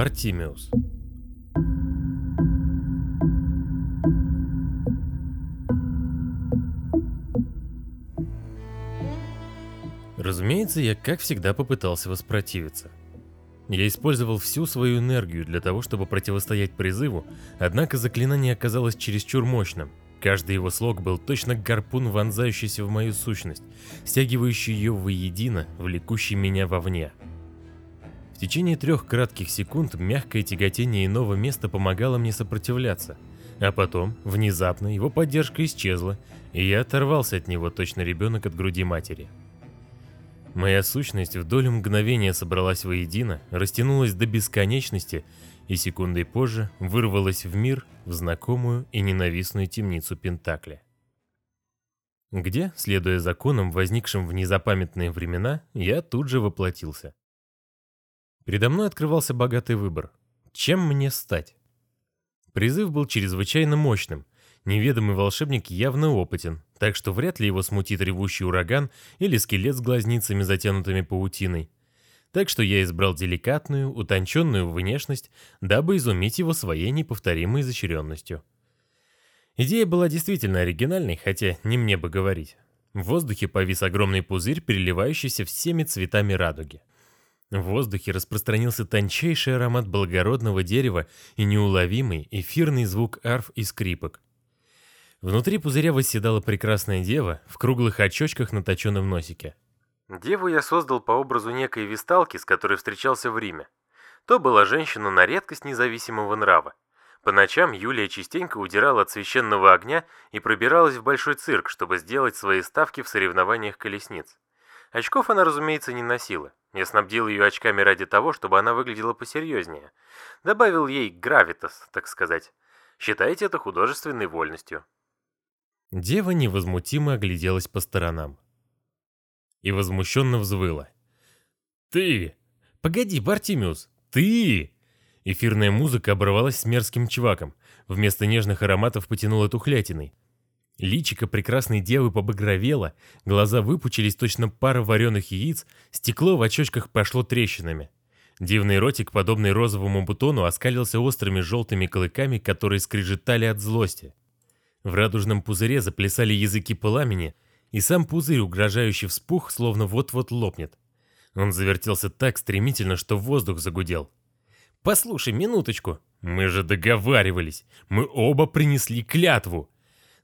Бартимеус. Разумеется, я как всегда попытался воспротивиться. Я использовал всю свою энергию для того, чтобы противостоять призыву, однако заклинание оказалось чересчур мощным. Каждый его слог был точно гарпун, вонзающийся в мою сущность, стягивающий ее воедино, влекущий меня вовне. В течение трех кратких секунд мягкое тяготение иного места помогало мне сопротивляться, а потом, внезапно, его поддержка исчезла, и я оторвался от него, точно ребенок от груди матери. Моя сущность в долю мгновения собралась воедино, растянулась до бесконечности и секундой позже вырвалась в мир, в знакомую и ненавистную темницу Пентакля. Где, следуя законам, возникшим в незапамятные времена, я тут же воплотился. Передо мной открывался богатый выбор. Чем мне стать? Призыв был чрезвычайно мощным, Неведомый волшебник явно опытен, так что вряд ли его смутит ревущий ураган или скелет с глазницами, затянутыми паутиной. Так что я избрал деликатную, утонченную внешность, дабы изумить его своей неповторимой изощренностью. Идея была действительно оригинальной, хотя не мне бы говорить. В воздухе повис огромный пузырь, переливающийся всеми цветами радуги. В воздухе распространился тончайший аромат благородного дерева и неуловимый эфирный звук арф и скрипок. Внутри пузыря восседала прекрасная дева в круглых очочках на точенном носике. Деву я создал по образу некой висталки, с которой встречался в Риме. То была женщина на редкость независимого нрава. По ночам Юлия частенько удирала от священного огня и пробиралась в большой цирк, чтобы сделать свои ставки в соревнованиях колесниц. Очков она, разумеется, не носила. Я снабдил ее очками ради того, чтобы она выглядела посерьезнее. Добавил ей гравитас, так сказать. Считайте это художественной вольностью. Дева невозмутимо огляделась по сторонам. И возмущенно взвыла. «Ты! Погоди, Бартимиус! Ты!» Эфирная музыка оборвалась с мерзким чваком. Вместо нежных ароматов потянула тухлятиной. Личико прекрасной девы побагровело, глаза выпучились точно пара вареных яиц, стекло в очочках пошло трещинами. Дивный ротик, подобный розовому бутону, оскалился острыми желтыми клыками, которые скрежетали от злости. В радужном пузыре заплясали языки пламени, и сам пузырь угрожающе вспух, словно вот-вот лопнет. Он завертелся так стремительно, что воздух загудел. «Послушай, минуточку. Мы же договаривались. Мы оба принесли клятву».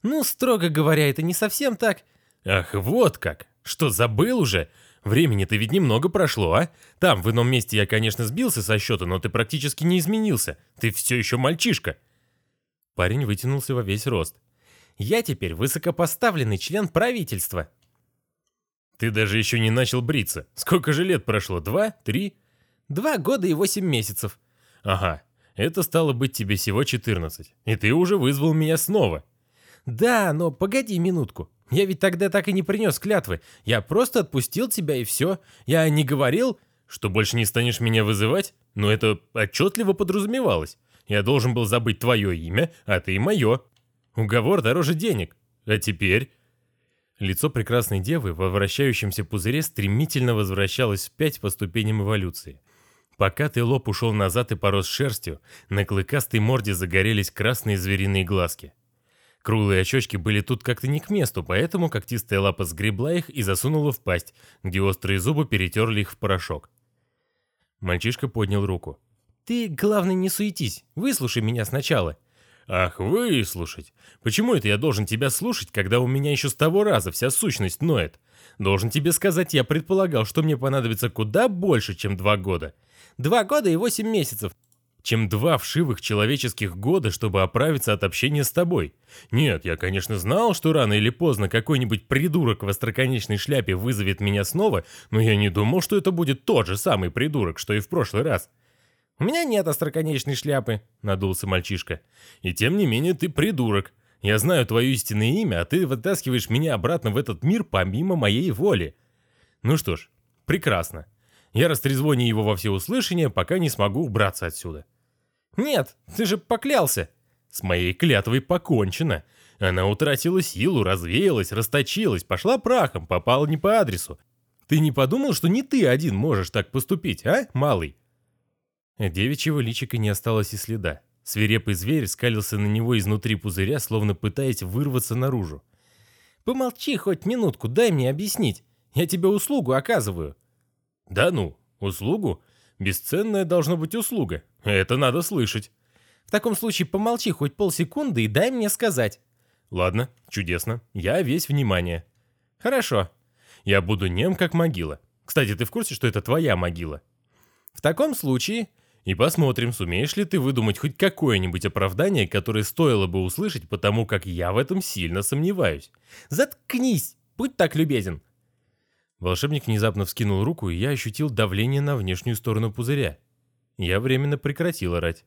«Ну, строго говоря, это не совсем так». «Ах, вот как! Что, забыл уже? Времени-то ведь немного прошло, а? Там, в ином месте я, конечно, сбился со счета, но ты практически не изменился. Ты все еще мальчишка». Парень вытянулся во весь рост. Я теперь высокопоставленный член правительства. Ты даже еще не начал бриться. Сколько же лет прошло? Два? Три? Два года и восемь месяцев. Ага, это стало быть тебе всего 14. И ты уже вызвал меня снова. Да, но погоди минутку. Я ведь тогда так и не принес клятвы. Я просто отпустил тебя и все. Я не говорил, что больше не станешь меня вызывать. Но это отчетливо подразумевалось. Я должен был забыть твое имя, а ты мое. Уговор дороже денег. А теперь... Лицо прекрасной девы во вращающемся пузыре стремительно возвращалось впять по ступеням эволюции. Покатый лоб ушел назад и порос шерстью, на клыкастой морде загорелись красные звериные глазки. Круглые очочки были тут как-то не к месту, поэтому когтистая лапа сгребла их и засунула в пасть, где острые зубы перетерли их в порошок. Мальчишка поднял руку. «Ты, главное, не суетись, выслушай меня сначала. «Ах, выслушать! Почему это я должен тебя слушать, когда у меня еще с того раза вся сущность ноет? Должен тебе сказать, я предполагал, что мне понадобится куда больше, чем два года. Два года и восемь месяцев. Чем два вшивых человеческих года, чтобы оправиться от общения с тобой. Нет, я, конечно, знал, что рано или поздно какой-нибудь придурок в остроконечной шляпе вызовет меня снова, но я не думал, что это будет тот же самый придурок, что и в прошлый раз. «У меня нет остроконечной шляпы», — надулся мальчишка. «И тем не менее ты придурок. Я знаю твое истинное имя, а ты вытаскиваешь меня обратно в этот мир помимо моей воли». «Ну что ж, прекрасно. Я растрезвоню его во всеуслышание, пока не смогу убраться отсюда». «Нет, ты же поклялся». «С моей клятвой покончено. Она утратила силу, развеялась, расточилась, пошла прахом, попала не по адресу. Ты не подумал, что не ты один можешь так поступить, а, малый?» Девичьего личика не осталось и следа. Свирепый зверь скалился на него изнутри пузыря, словно пытаясь вырваться наружу. «Помолчи хоть минутку, дай мне объяснить. Я тебе услугу оказываю». «Да ну, услугу? Бесценная должна быть услуга. Это надо слышать». «В таком случае помолчи хоть полсекунды и дай мне сказать». «Ладно, чудесно. Я весь внимание». «Хорошо. Я буду нем, как могила. Кстати, ты в курсе, что это твоя могила?» «В таком случае...» «И посмотрим, сумеешь ли ты выдумать хоть какое-нибудь оправдание, которое стоило бы услышать, потому как я в этом сильно сомневаюсь». «Заткнись! Будь так любезен!» Волшебник внезапно вскинул руку, и я ощутил давление на внешнюю сторону пузыря. Я временно прекратил орать.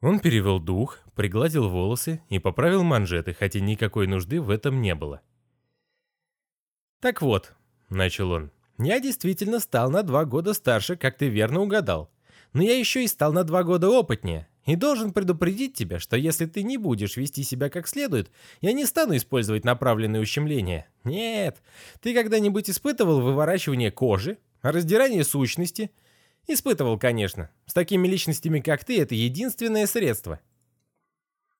Он перевел дух, пригладил волосы и поправил манжеты, хотя никакой нужды в этом не было. «Так вот», — начал он, — «я действительно стал на два года старше, как ты верно угадал. Но я еще и стал на два года опытнее, и должен предупредить тебя, что если ты не будешь вести себя как следует, я не стану использовать направленные ущемления. Нет, ты когда-нибудь испытывал выворачивание кожи, раздирание сущности — Испытывал, конечно. С такими личностями, как ты, это единственное средство.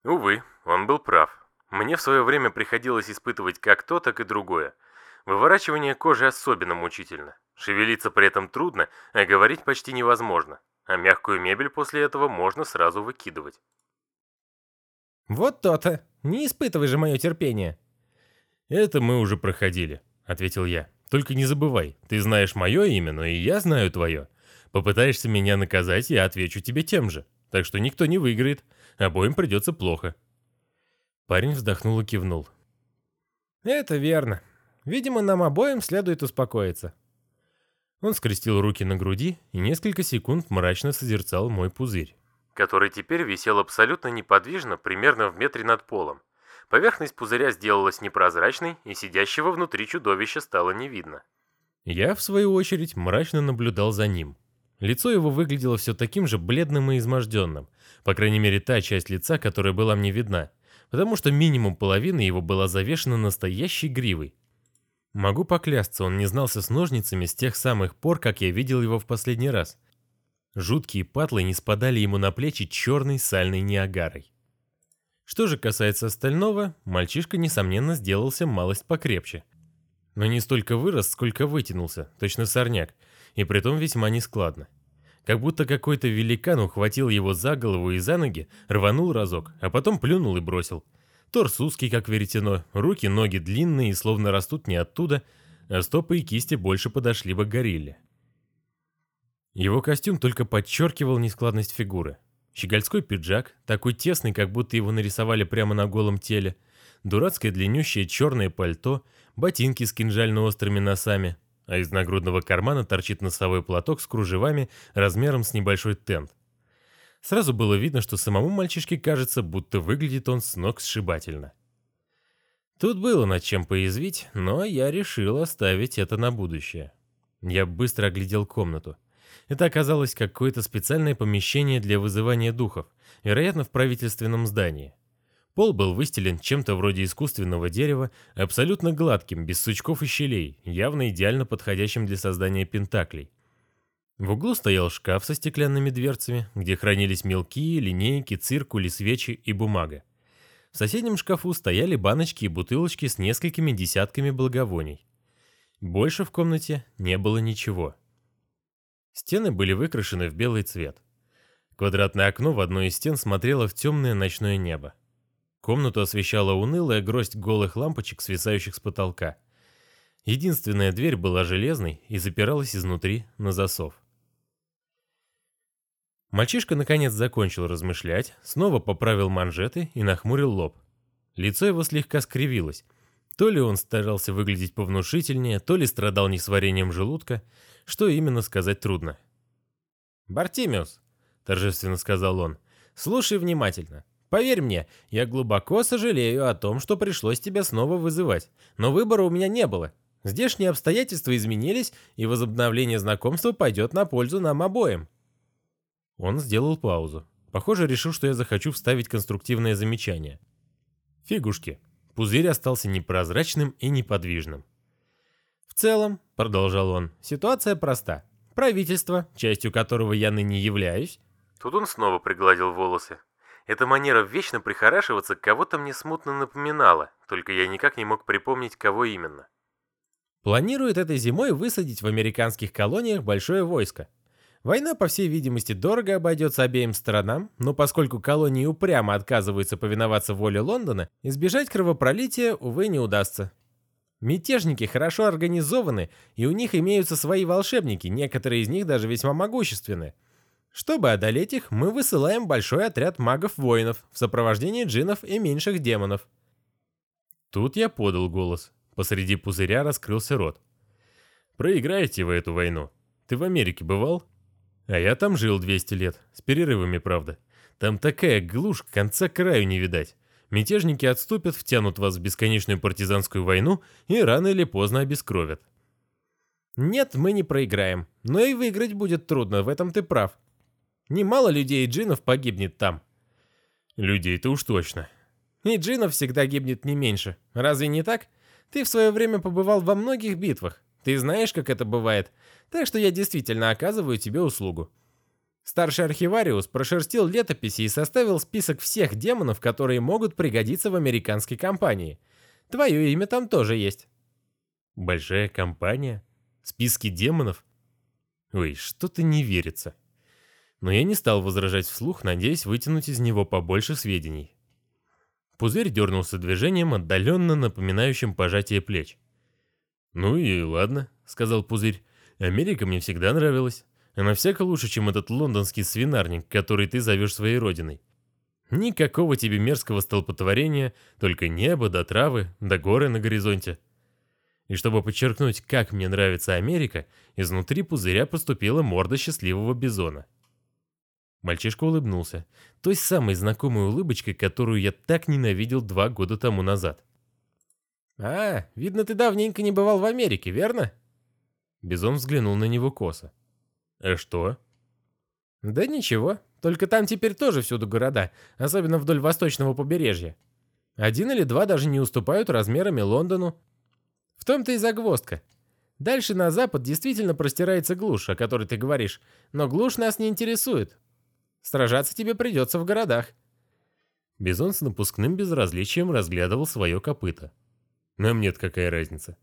Увы, он был прав. Мне в свое время приходилось испытывать как то, так и другое. Выворачивание кожи особенно мучительно. Шевелиться при этом трудно, а говорить почти невозможно. А мягкую мебель после этого можно сразу выкидывать. «Вот то-то. Не испытывай же мое терпение». «Это мы уже проходили», — ответил я. «Только не забывай, ты знаешь мое имя, но и я знаю твое. Попытаешься меня наказать, я отвечу тебе тем же. Так что никто не выиграет. Обоим придется плохо». Парень вздохнул и кивнул. «Это верно. Видимо, нам обоим следует успокоиться». Он скрестил руки на груди и несколько секунд мрачно созерцал мой пузырь, который теперь висел абсолютно неподвижно, примерно в метре над полом. Поверхность пузыря сделалась непрозрачной, и сидящего внутри чудовища стало не видно. Я, в свою очередь, мрачно наблюдал за ним. Лицо его выглядело все таким же бледным и изможденным, по крайней мере та часть лица, которая была мне видна, потому что минимум половины его была завешена настоящей гривой. Могу поклясться, он не знался с ножницами с тех самых пор, как я видел его в последний раз. Жуткие патлы не спадали ему на плечи черной сальной неагарой. Что же касается остального, мальчишка, несомненно, сделался малость покрепче. Но не столько вырос, сколько вытянулся, точно сорняк, и притом весьма нескладно. Как будто какой-то великан ухватил его за голову и за ноги, рванул разок, а потом плюнул и бросил. Торс узкий, как веретено, руки, ноги длинные и словно растут не оттуда, а стопы и кисти больше подошли бы горилле. Его костюм только подчеркивал нескладность фигуры. Щегольской пиджак, такой тесный, как будто его нарисовали прямо на голом теле, дурацкое длиннющее черное пальто, ботинки с кинжально-острыми носами, а из нагрудного кармана торчит носовой платок с кружевами размером с небольшой тент. Сразу было видно, что самому мальчишке кажется, будто выглядит он с ног сшибательно. Тут было над чем поязвить, но я решил оставить это на будущее. Я быстро оглядел комнату. Это оказалось какое-то специальное помещение для вызывания духов, вероятно, в правительственном здании. Пол был выстелен чем-то вроде искусственного дерева, абсолютно гладким, без сучков и щелей, явно идеально подходящим для создания пентаклей. В углу стоял шкаф со стеклянными дверцами, где хранились мелкие, линейки, циркули, свечи и бумага. В соседнем шкафу стояли баночки и бутылочки с несколькими десятками благовоний. Больше в комнате не было ничего. Стены были выкрашены в белый цвет. Квадратное окно в одной из стен смотрело в темное ночное небо. Комнату освещала унылая гроздь голых лампочек, свисающих с потолка. Единственная дверь была железной и запиралась изнутри на засов. Мальчишка наконец закончил размышлять, снова поправил манжеты и нахмурил лоб. Лицо его слегка скривилось. То ли он старался выглядеть повнушительнее, то ли страдал несварением желудка, что именно сказать трудно. «Бартимиус», — торжественно сказал он, — «слушай внимательно. Поверь мне, я глубоко сожалею о том, что пришлось тебя снова вызывать, но выбора у меня не было. Здешние обстоятельства изменились, и возобновление знакомства пойдет на пользу нам обоим». Он сделал паузу. Похоже, решил, что я захочу вставить конструктивное замечание. Фигушки. Пузырь остался непрозрачным и неподвижным. «В целом», — продолжал он, — «ситуация проста. правительство, частью которого я ныне являюсь. Тут он снова пригладил волосы. Эта манера вечно прихорашиваться кого-то мне смутно напоминала, только я никак не мог припомнить, кого именно. Планирует этой зимой высадить в американских колониях большое войско. Война, по всей видимости, дорого обойдется обеим сторонам, но поскольку колонии упрямо отказываются повиноваться воле Лондона, избежать кровопролития, увы, не удастся. Мятежники хорошо организованы, и у них имеются свои волшебники, некоторые из них даже весьма могущественны. Чтобы одолеть их, мы высылаем большой отряд магов-воинов в сопровождении джинов и меньших демонов. Тут я подал голос. Посреди пузыря раскрылся рот. «Проиграете вы эту войну. Ты в Америке бывал?» «А я там жил 200 лет, с перерывами, правда. Там такая глушь, конца краю не видать. Мятежники отступят, втянут вас в бесконечную партизанскую войну и рано или поздно обескровят». «Нет, мы не проиграем. Но и выиграть будет трудно, в этом ты прав. Немало людей и джинов погибнет там». «Людей-то уж точно». «И джинов всегда гибнет не меньше. Разве не так?» Ты в свое время побывал во многих битвах. Ты знаешь, как это бывает. Так что я действительно оказываю тебе услугу. Старший архивариус прошерстил летописи и составил список всех демонов, которые могут пригодиться в американской компании. Твое имя там тоже есть. Большая компания? Списки демонов? Ой, что-то не верится. Но я не стал возражать вслух, надеясь вытянуть из него побольше сведений. Пузырь дернулся движением, отдаленно напоминающим пожатие плеч. «Ну и ладно», — сказал Пузырь. «Америка мне всегда нравилась. Она всяко лучше, чем этот лондонский свинарник, который ты зовешь своей родиной. Никакого тебе мерзкого столпотворения, только небо да травы, да горы на горизонте». И чтобы подчеркнуть, как мне нравится Америка, изнутри пузыря поступила морда счастливого бизона. Мальчишка улыбнулся, той самой знакомой улыбочкой, которую я так ненавидел два года тому назад. «А, видно, ты давненько не бывал в Америке, верно?» Бизон взглянул на него косо. «А что?» «Да ничего, только там теперь тоже всюду города, особенно вдоль восточного побережья. Один или два даже не уступают размерами Лондону. В том-то и загвоздка. Дальше на запад действительно простирается глушь, о которой ты говоришь, но глушь нас не интересует. Сражаться тебе придется в городах». Бизон с напускным безразличием разглядывал свое копыто. «Нам нет какая разница».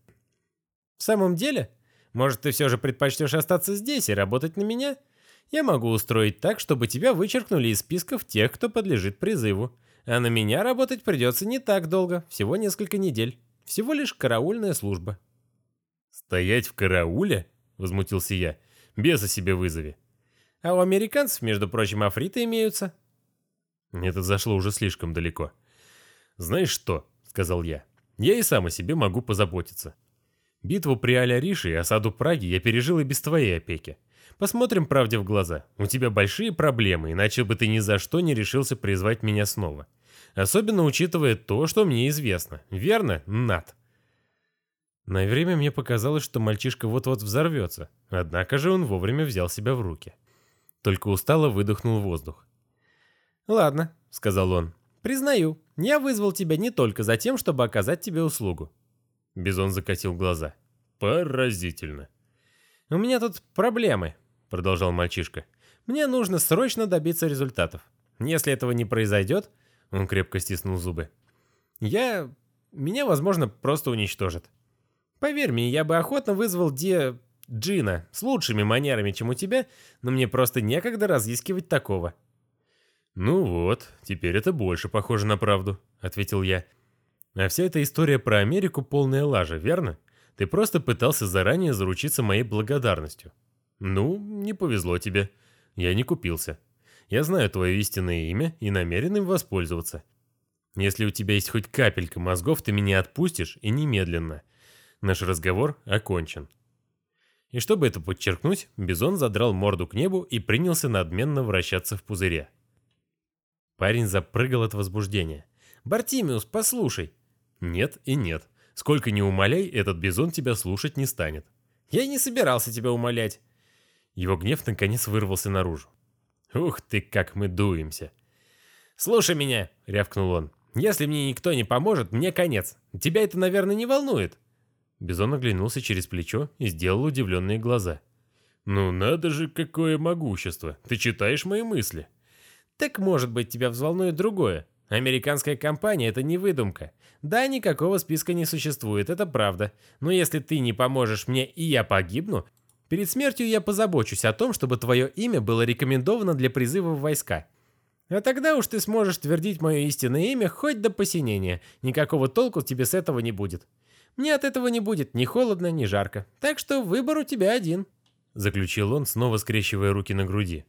«В самом деле? Может, ты все же предпочтешь остаться здесь и работать на меня? Я могу устроить так, чтобы тебя вычеркнули из списков тех, кто подлежит призыву. А на меня работать придется не так долго, всего несколько недель. Всего лишь караульная служба». «Стоять в карауле?» — возмутился я. «Беса себе вызови». А у американцев, между прочим, африты имеются. Это зашло уже слишком далеко. «Знаешь что?» — сказал я. «Я и сам о себе могу позаботиться. Битву при Аля-Рише и осаду Праги я пережил и без твоей опеки. Посмотрим правде в глаза. У тебя большие проблемы, иначе бы ты ни за что не решился призвать меня снова. Особенно учитывая то, что мне известно. Верно, Над?» На время мне показалось, что мальчишка вот-вот взорвется, однако же он вовремя взял себя в руки. Только устало выдохнул воздух. «Ладно», — сказал он. «Признаю, я вызвал тебя не только за тем, чтобы оказать тебе услугу». Бизон закатил глаза. «Поразительно». «У меня тут проблемы», — продолжал мальчишка. «Мне нужно срочно добиться результатов. Если этого не произойдет...» Он крепко стиснул зубы. «Я... Меня, возможно, просто уничтожат. Поверь мне, я бы охотно вызвал Де... Джина, с лучшими манерами, чем у тебя, но мне просто некогда разыскивать такого». «Ну вот, теперь это больше похоже на правду», — ответил я. «А вся эта история про Америку полная лажа, верно? Ты просто пытался заранее заручиться моей благодарностью. Ну, не повезло тебе. Я не купился. Я знаю твое истинное имя и намерен им воспользоваться. Если у тебя есть хоть капелька мозгов, ты меня отпустишь и немедленно. Наш разговор окончен». И чтобы это подчеркнуть, Бизон задрал морду к небу и принялся надменно вращаться в пузыре. Парень запрыгал от возбуждения. «Бартимиус, послушай!» «Нет и нет. Сколько ни умоляй, этот Бизон тебя слушать не станет». «Я и не собирался тебя умолять». Его гнев наконец вырвался наружу. «Ух ты, как мы дуемся!» «Слушай меня!» — рявкнул он. «Если мне никто не поможет, мне конец. Тебя это, наверное, не волнует?» Бизон оглянулся через плечо и сделал удивленные глаза. Ну надо же, какое могущество. Ты читаешь мои мысли. Так может быть тебя взволнует другое. Американская компания – это не выдумка. Да, никакого списка не существует, это правда. Но если ты не поможешь мне и я погибну, перед смертью я позабочусь о том, чтобы твое имя было рекомендовано для призыва в войска. А тогда уж ты сможешь твердить мое истинное имя хоть до посинения. Никакого толку тебе с этого не будет. Мне от этого не будет ни холодно, ни жарко. Так что выбор у тебя один. Заключил он, снова скрещивая руки на груди.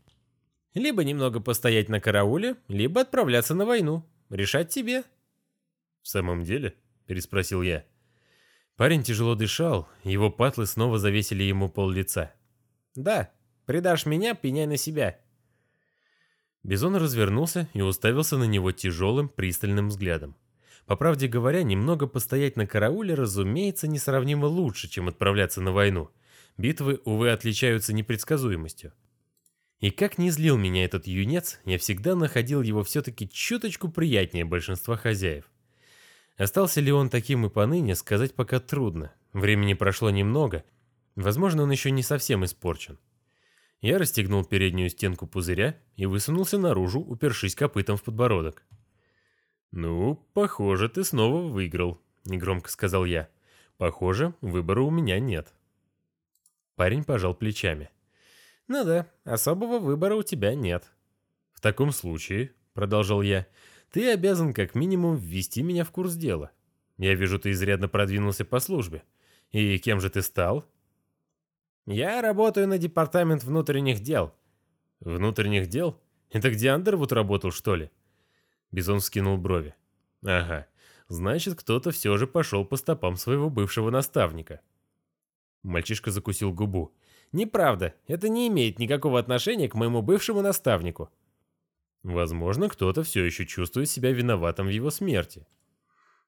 Либо немного постоять на карауле, либо отправляться на войну. Решать тебе. В самом деле? Переспросил я. Парень тяжело дышал, его патлы снова завесили ему пол лица. Да, предашь меня, пеняй на себя. Бизон развернулся и уставился на него тяжелым, пристальным взглядом. По правде говоря, немного постоять на карауле, разумеется, несравнимо лучше, чем отправляться на войну. Битвы, увы, отличаются непредсказуемостью. И как не злил меня этот юнец, я всегда находил его все-таки чуточку приятнее большинства хозяев. Остался ли он таким и поныне, сказать пока трудно. Времени прошло немного. Возможно, он еще не совсем испорчен. Я расстегнул переднюю стенку пузыря и высунулся наружу, упершись копытом в подбородок. «Ну, похоже, ты снова выиграл», — негромко сказал я. «Похоже, выбора у меня нет». Парень пожал плечами. «Ну да, особого выбора у тебя нет». «В таком случае», — продолжал я, — «ты обязан как минимум ввести меня в курс дела. Я вижу, ты изрядно продвинулся по службе. И кем же ты стал?» Я работаю на департамент внутренних дел. Внутренних дел? Это где Андервуд работал, что ли? Бизон скинул брови. Ага, значит, кто-то все же пошел по стопам своего бывшего наставника. Мальчишка закусил губу. Неправда, это не имеет никакого отношения к моему бывшему наставнику. Возможно, кто-то все еще чувствует себя виноватым в его смерти.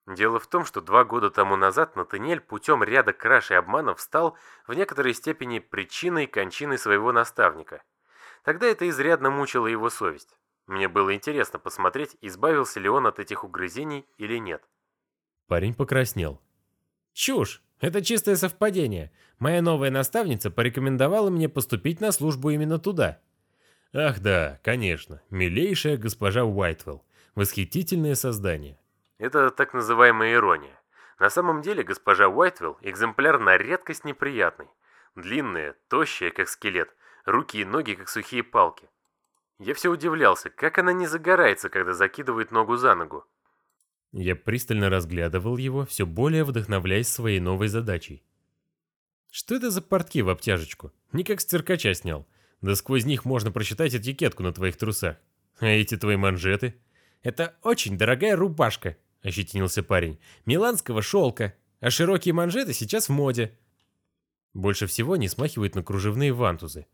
Дело в том, что два года тому назад Натаниэль путем ряда краж и обманов стал в некоторой степени причиной кончины своего наставника. Тогда это изрядно мучило его совесть. Мне было интересно посмотреть, избавился ли он от этих угрызений или нет. Парень покраснел. «Чушь! Это чистое совпадение. Моя новая наставница порекомендовала мне поступить на службу именно туда». «Ах да, конечно, милейшая госпожа Уайтвелл. Восхитительное создание. Это так называемая ирония. На самом деле госпожа Уайтвилл экземпляр на редкость неприятный. Длинная, тощая, как скелет, руки и ноги, как сухие палки. Я все удивлялся, как она не загорается, когда закидывает ногу за ногу. Я пристально разглядывал его, все более вдохновляясь своей новой задачей. Что это за портки в обтяжечку? Не как с циркача снял. Да сквозь них можно прочитать этикетку на твоих трусах. А эти твои манжеты? Это очень дорогая рубашка, — ощетинился парень. «Миланского шелка, а широкие манжеты сейчас в моде». Больше всего не смахивает на кружевные вантузы.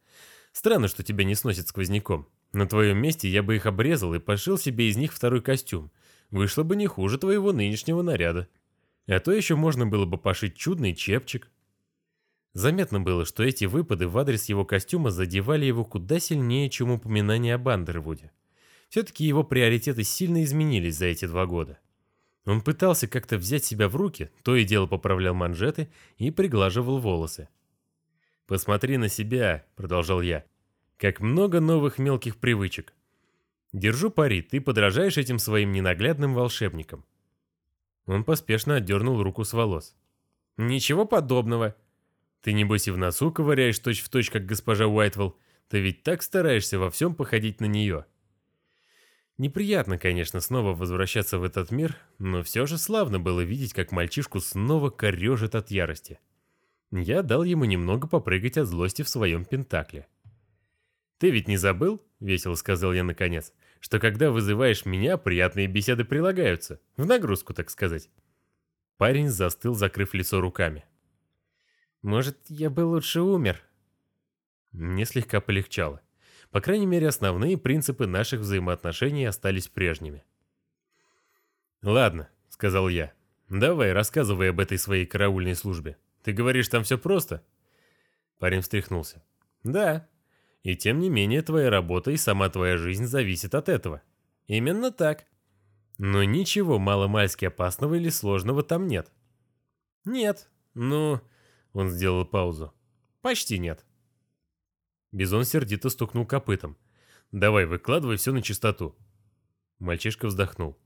Странно, что тебя не сносит сквозняком. На твоем месте я бы их обрезал и пошил себе из них второй костюм. Вышло бы не хуже твоего нынешнего наряда. А то еще можно было бы пошить чудный чепчик. Заметно было, что эти выпады в адрес его костюма задевали его куда сильнее, чем упоминание об Андервуде. Все-таки его приоритеты сильно изменились за эти два года. Он пытался как-то взять себя в руки, то и дело поправлял манжеты и приглаживал волосы. «Посмотри на себя», — продолжал я, — «как много новых мелких привычек. Держу пари, ты подражаешь этим своим ненаглядным волшебникам». Он поспешно отдернул руку с волос. «Ничего подобного. Ты, небось, и в носу ковыряешь точь-в-точь, точь, как госпожа Уайтвелл. Ты ведь так стараешься во всем походить на нее». Неприятно, конечно, снова возвращаться в этот мир, но все же славно было видеть, как мальчишку снова корежит от ярости. Я дал ему немного попрыгать от злости в своем пентакле. «Ты ведь не забыл, — весело сказал я наконец, — что когда вызываешь меня, приятные беседы прилагаются, в нагрузку, так сказать». Парень застыл, закрыв лицо руками. «Может, я бы лучше умер?» Мне слегка полегчало. По крайней мере, основные принципы наших взаимоотношений остались прежними. «Ладно», — сказал я. «Давай, рассказывай об этой своей караульной службе. Ты говоришь, там все просто?» Парень встряхнулся. «Да. И тем не менее, твоя работа и сама твоя жизнь зависят от этого». «Именно так». «Но ничего маломальски опасного или сложного там нет». «Нет. Ну...» Он сделал паузу. «Почти нет». Бизон сердито стукнул копытом. «Давай, выкладывай все на чистоту». Мальчишка вздохнул.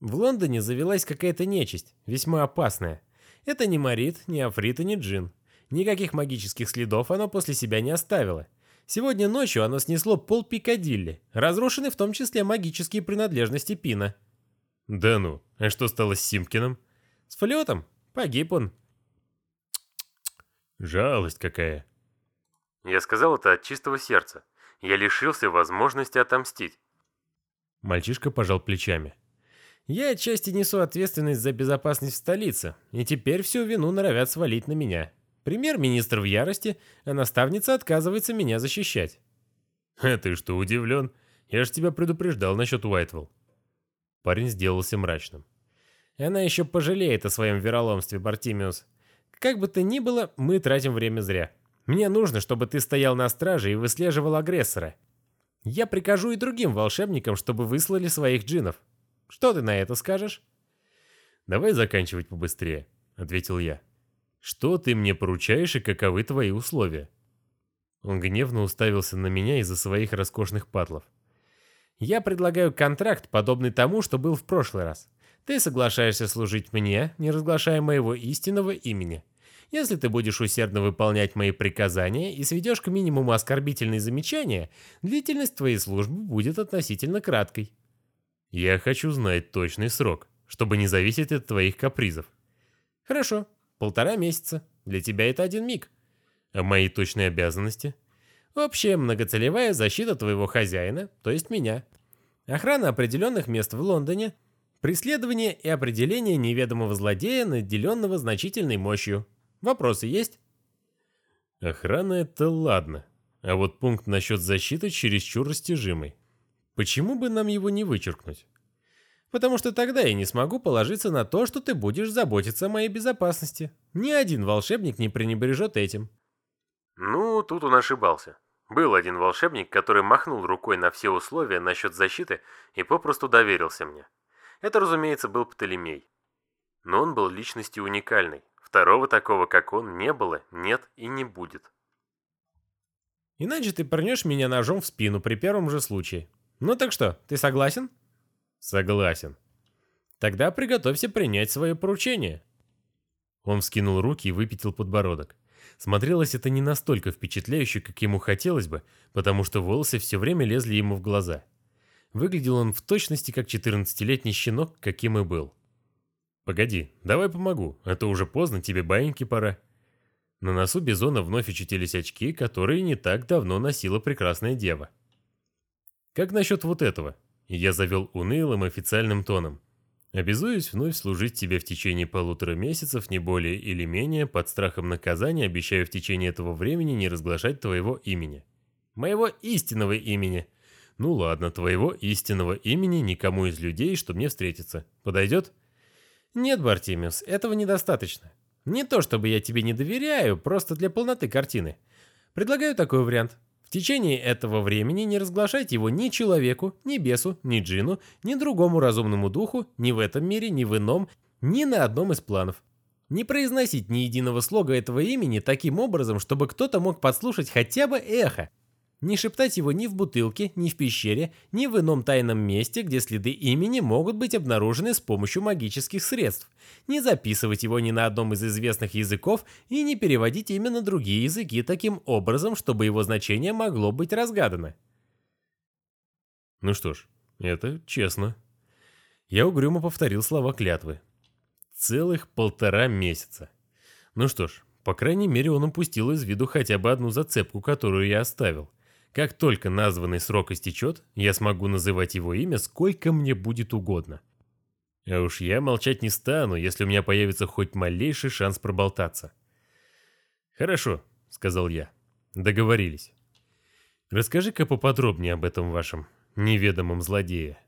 В Лондоне завелась какая-то нечисть, весьма опасная. Это не Марит, не Африт и не Джин. Никаких магических следов оно после себя не оставило. Сегодня ночью оно снесло пол Пикадилли, разрушены в том числе магические принадлежности Пина. Да ну, а что стало с Симкиным? С Флетом? Погиб он. Жалость какая. Я сказал это от чистого сердца. Я лишился возможности отомстить. Мальчишка пожал плечами. Я отчасти несу ответственность за безопасность в столице, и теперь всю вину норовят свалить на меня. Премьер-министр в ярости, а наставница отказывается меня защищать. А ты что, удивлен? Я же тебя предупреждал насчет Уайтвелл. Парень сделался мрачным. Она еще пожалеет о своем вероломстве, Бартимиус. Как бы то ни было, мы тратим время зря. Мне нужно, чтобы ты стоял на страже и выслеживал агрессора. Я прикажу и другим волшебникам, чтобы выслали своих джинов. Что ты на это скажешь? Давай заканчивать побыстрее, ответил я. Что ты мне поручаешь и каковы твои условия? Он гневно уставился на меня из-за своих роскошных патлов. Я предлагаю контракт, подобный тому, что был в прошлый раз. Ты соглашаешься служить мне, не разглашая моего истинного имени. Если ты будешь усердно выполнять мои приказания и сведешь к минимуму оскорбительные замечания, длительность твоей службы будет относительно краткой. Я хочу знать точный срок, чтобы не зависеть от твоих капризов. Хорошо, Полтора месяца. Для тебя это один миг. А мои точные обязанности? Общая многоцелевая защита твоего хозяина, то есть меня. Охрана определенных мест в Лондоне. Преследование и определение неведомого злодея, наделенного значительной мощью. Вопросы есть? Охрана — это ладно. А вот пункт насчет защиты чересчур растяжимый. Почему бы нам его не вычеркнуть? Потому что тогда я не смогу положиться на то, что ты будешь заботиться о моей безопасности. Ни один волшебник не пренебрежет этим». «Ну, тут он ошибался. Был один волшебник, который махнул рукой на все условия насчет защиты и попросту доверился мне. Это, разумеется, был Птолемей. Но он был личностью уникальной. Второго такого, как он, не было, нет и не будет. Иначе ты пырнешь меня ножом в спину при первом же случае. Ну так что, ты согласен?» Согласен. Тогда приготовься принять свое поручение. Он вскинул руки и выпятил подбородок. Смотрелось это не настолько впечатляюще, как ему хотелось бы, потому что волосы все время лезли ему в глаза. Выглядел он в точности как 14-летний щенок, каким и был. «Погоди, давай помогу, а то уже поздно, тебе баиньки пора». На носу Бизона вновь очутились очки, которые не так давно носила прекрасная дева. «Как насчет вот этого?» Я завел унылым официальным тоном. Обязуюсь вновь служить тебе в течение полутора месяцев, не более или менее, под страхом наказания, обещаю в течение этого времени не разглашать твоего имени. Моего истинного имени. Ну ладно, твоего истинного имени никому из людей, что мне встретиться. Подойдет? Нет, Бартимиус, этого недостаточно. Не то чтобы я тебе не доверяю, просто для полноты картины. Предлагаю такой вариант. В течение этого времени не разглашайте его ни человеку, ни бесу, ни джину, ни другому разумному духу, ни в этом мире, ни в ином, ни на одном из планов. Не произносить ни единого слога этого имени таким образом, чтобы кто-то мог подслушать хотя бы эхо, не шептать его ни в бутылке, ни в пещере, ни в ином тайном месте, где следы имени могут быть обнаружены с помощью магических средств. Не записывать его ни на одном из известных языков и не переводить именно другие языки таким образом, чтобы его значение могло быть разгадано. Ну что ж, это честно. Я угрюмо повторил слова клятвы. Целых полтора месяца. Ну что ж, по крайней мере он упустил из виду хотя бы одну зацепку, которую я оставил. Как только названный срок истечет, я смогу называть его имя сколько мне будет угодно. А уж я молчать не стану, если у меня появится хоть малейший шанс проболтаться. «Хорошо», — сказал я. «Договорились. Расскажи-ка поподробнее об этом вашем неведомом злодее».